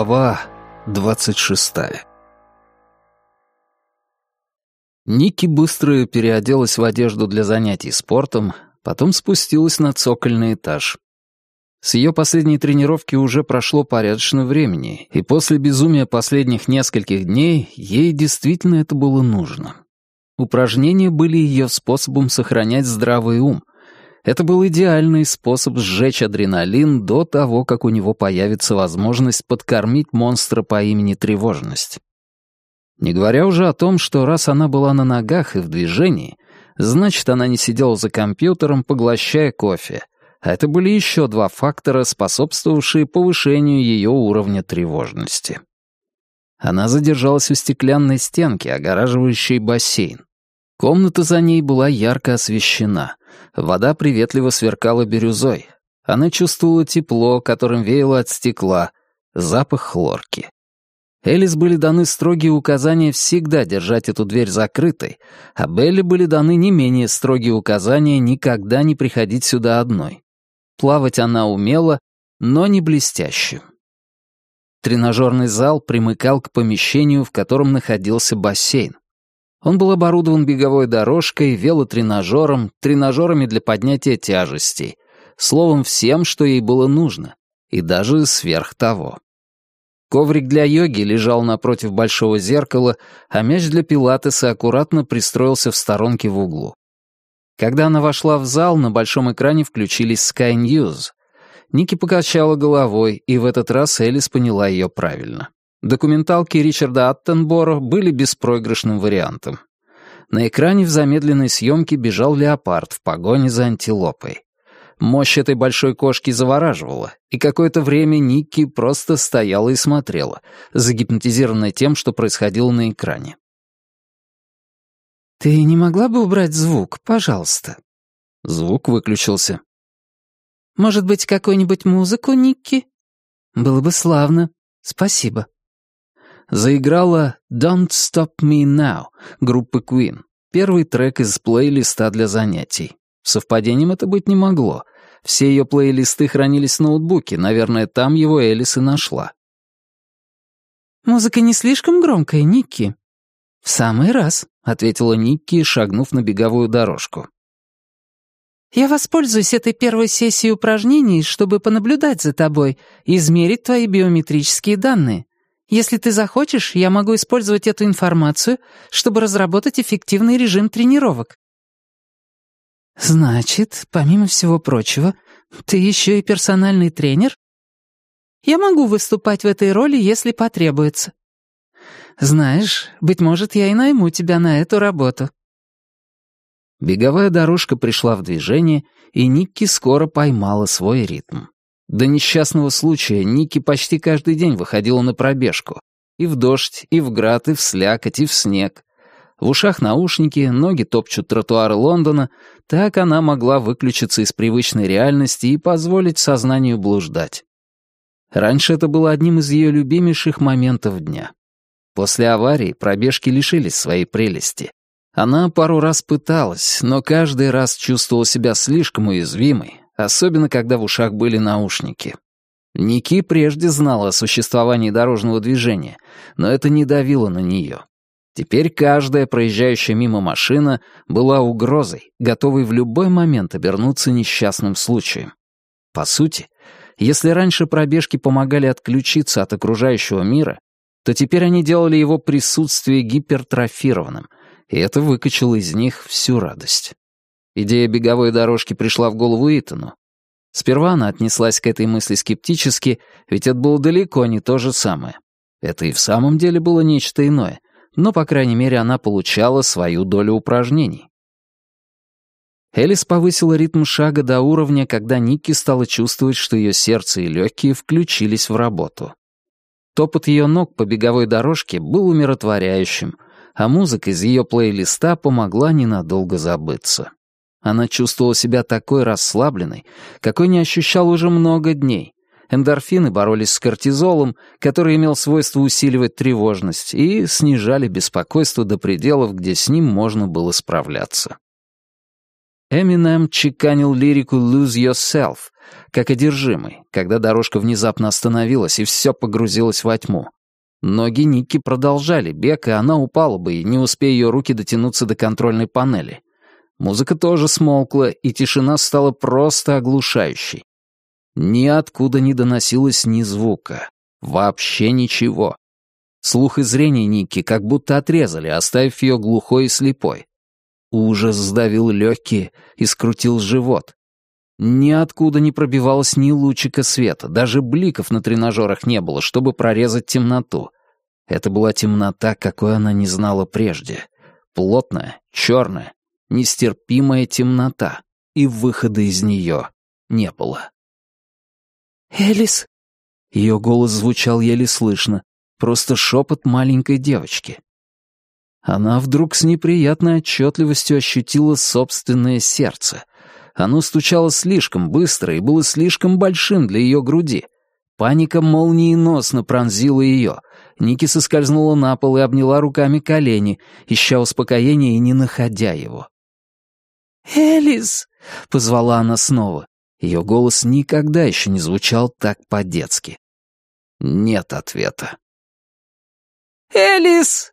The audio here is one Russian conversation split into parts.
Глава двадцать шестая Ники быстро переоделась в одежду для занятий спортом, потом спустилась на цокольный этаж. С ее последней тренировки уже прошло порядочно времени, и после безумия последних нескольких дней ей действительно это было нужно. Упражнения были ее способом сохранять здравый ум, это был идеальный способ сжечь адреналин до того, как у него появится возможность подкормить монстра по имени Тревожность. Не говоря уже о том, что раз она была на ногах и в движении, значит, она не сидела за компьютером, поглощая кофе. А это были еще два фактора, способствовавшие повышению ее уровня тревожности. Она задержалась у стеклянной стенки, огораживающей бассейн. Комната за ней была ярко освещена. Вода приветливо сверкала бирюзой. Она чувствовала тепло, которым веяло от стекла, запах хлорки. Элис были даны строгие указания всегда держать эту дверь закрытой, а Белли были даны не менее строгие указания никогда не приходить сюда одной. Плавать она умела, но не блестяще. Тренажерный зал примыкал к помещению, в котором находился бассейн. Он был оборудован беговой дорожкой, велотренажером, тренажерами для поднятия тяжестей, словом, всем, что ей было нужно, и даже сверх того. Коврик для йоги лежал напротив большого зеркала, а мяч для пилатеса аккуратно пристроился в сторонке в углу. Когда она вошла в зал, на большом экране включились Sky News. Ники покачала головой, и в этот раз Элис поняла ее правильно. Документалки Ричарда Аттенборо были беспроигрышным вариантом. На экране в замедленной съемке бежал леопард в погоне за антилопой. Мощь этой большой кошки завораживала, и какое-то время Никки просто стояла и смотрела, загипнотизированная тем, что происходило на экране. «Ты не могла бы убрать звук, пожалуйста?» Звук выключился. «Может быть, какую-нибудь музыку, Никки?» «Было бы славно. Спасибо» заиграла «Don't Stop Me Now» группы Queen, первый трек из плейлиста для занятий. Совпадением это быть не могло. Все ее плейлисты хранились в ноутбуке, наверное, там его Элис и нашла. «Музыка не слишком громкая, Никки?» «В самый раз», — ответила Никки, шагнув на беговую дорожку. «Я воспользуюсь этой первой сессией упражнений, чтобы понаблюдать за тобой и измерить твои биометрические данные. Если ты захочешь, я могу использовать эту информацию, чтобы разработать эффективный режим тренировок». «Значит, помимо всего прочего, ты еще и персональный тренер?» «Я могу выступать в этой роли, если потребуется». «Знаешь, быть может, я и найму тебя на эту работу». Беговая дорожка пришла в движение, и Никки скоро поймала свой ритм. До несчастного случая Ники почти каждый день выходила на пробежку. И в дождь, и в град, и в слякоть, и в снег. В ушах наушники, ноги топчут тротуары Лондона. Так она могла выключиться из привычной реальности и позволить сознанию блуждать. Раньше это было одним из ее любимейших моментов дня. После аварии пробежки лишились своей прелести. Она пару раз пыталась, но каждый раз чувствовала себя слишком уязвимой, особенно когда в ушах были наушники. Ники прежде знала о существовании дорожного движения, но это не давило на нее. Теперь каждая проезжающая мимо машина была угрозой, готовой в любой момент обернуться несчастным случаем. По сути, если раньше пробежки помогали отключиться от окружающего мира, то теперь они делали его присутствие гипертрофированным, и это выкачало из них всю радость. Идея беговой дорожки пришла в голову Итану. Сперва она отнеслась к этой мысли скептически, ведь это было далеко не то же самое. Это и в самом деле было нечто иное, но, по крайней мере, она получала свою долю упражнений. Элис повысила ритм шага до уровня, когда Никки стала чувствовать, что ее сердце и легкие включились в работу. Топот ее ног по беговой дорожке был умиротворяющим, а музыка из ее плейлиста помогла ненадолго забыться. Она чувствовала себя такой расслабленной, какой не ощущала уже много дней. Эндорфины боролись с кортизолом, который имел свойство усиливать тревожность, и снижали беспокойство до пределов, где с ним можно было справляться. Эминем чеканил лирику «Lose Yourself», как одержимый, когда дорожка внезапно остановилась и все погрузилось во тьму. Ноги Ники продолжали бег, и она упала бы, не успея ее руки дотянуться до контрольной панели. Музыка тоже смолкла, и тишина стала просто оглушающей. Ниоткуда не доносилось ни звука. Вообще ничего. Слух и зрение Ники как будто отрезали, оставив ее глухой и слепой. Ужас сдавил легкие и скрутил живот. Ниоткуда не пробивалось ни лучика света, даже бликов на тренажерах не было, чтобы прорезать темноту. Это была темнота, какой она не знала прежде. Плотная, черная, нестерпимая темнота, и выхода из нее не было. «Элис!» Ее голос звучал еле слышно, просто шепот маленькой девочки. Она вдруг с неприятной отчетливостью ощутила собственное сердце. Оно стучало слишком быстро и было слишком большим для ее груди. Паника молниеносно пронзила ее. Ники соскользнула на пол и обняла руками колени, ища успокоения и не находя его. «Элис!» — позвала она снова. Ее голос никогда еще не звучал так по-детски. Нет ответа. «Элис!»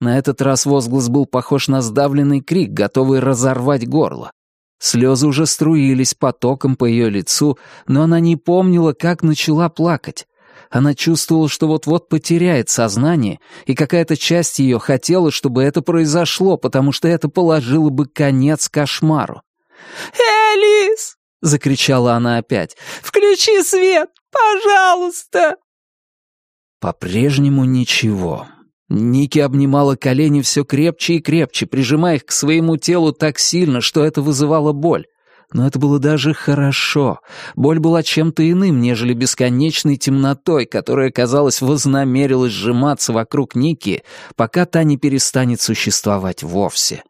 На этот раз возглас был похож на сдавленный крик, готовый разорвать горло. Слезы уже струились потоком по ее лицу, но она не помнила, как начала плакать. Она чувствовала, что вот-вот потеряет сознание, и какая-то часть ее хотела, чтобы это произошло, потому что это положило бы конец кошмару. «Элис!» — закричала она опять. «Включи свет, пожалуйста!» По-прежнему ничего. Ники обнимала колени все крепче и крепче, прижимая их к своему телу так сильно, что это вызывало боль. Но это было даже хорошо. Боль была чем-то иным, нежели бесконечной темнотой, которая, казалось, вознамерилась сжиматься вокруг Ники, пока та не перестанет существовать вовсе.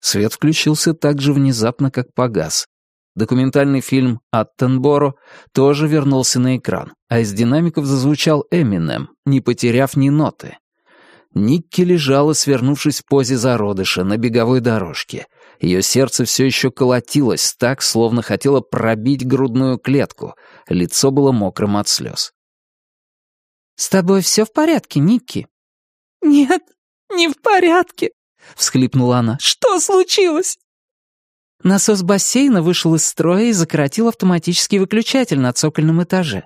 Свет включился так же внезапно, как погас. Документальный фильм «Аттенборо» тоже вернулся на экран, а из динамиков зазвучал Эминем, не потеряв ни ноты. Никки лежала, свернувшись в позе зародыша на беговой дорожке. Ее сердце все еще колотилось так, словно хотело пробить грудную клетку. Лицо было мокрым от слез. «С тобой все в порядке, Никки?» «Нет, не в порядке», — всхлипнула она. «Что случилось?» Насос бассейна вышел из строя и закоротил автоматический выключатель на цокольном этаже.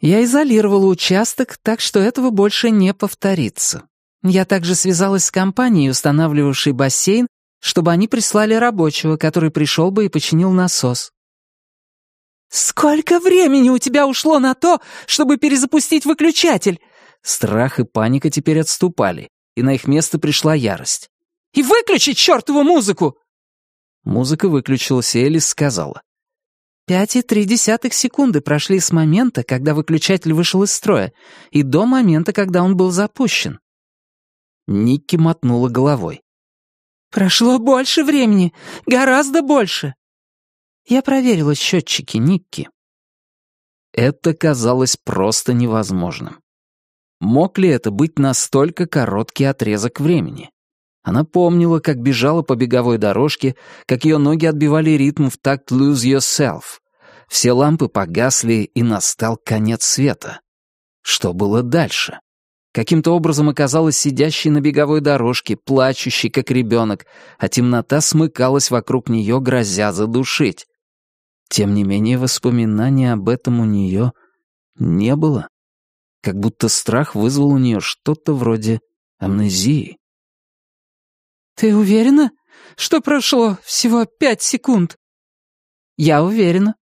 Я изолировала участок, так что этого больше не повторится. Я также связалась с компанией, устанавливавшей бассейн, чтобы они прислали рабочего, который пришел бы и починил насос. «Сколько времени у тебя ушло на то, чтобы перезапустить выключатель?» Страх и паника теперь отступали, и на их место пришла ярость. «И выключить чертову музыку!» Музыка выключилась, и Элис сказала. «Пять и три десятых секунды прошли с момента, когда выключатель вышел из строя, и до момента, когда он был запущен». Никки мотнула головой. «Прошло больше времени, гораздо больше». Я проверила счетчики Никки. Это казалось просто невозможным. Мог ли это быть настолько короткий отрезок времени? Она помнила, как бежала по беговой дорожке, как ее ноги отбивали ритм в такт «Lose Yourself». Все лампы погасли, и настал конец света. Что было дальше? Каким-то образом оказалась сидящей на беговой дорожке, плачущей, как ребенок, а темнота смыкалась вокруг нее, грозя задушить. Тем не менее, воспоминания об этом у нее не было. Как будто страх вызвал у нее что-то вроде амнезии. «Ты уверена, что прошло всего пять секунд?» «Я уверена».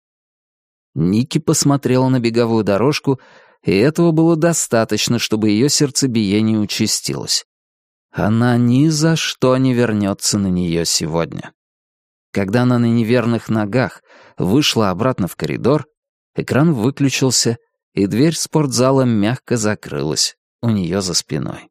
Ники посмотрела на беговую дорожку, и этого было достаточно, чтобы ее сердцебиение участилось. Она ни за что не вернется на нее сегодня. Когда она на неверных ногах вышла обратно в коридор, экран выключился, и дверь спортзала мягко закрылась у нее за спиной.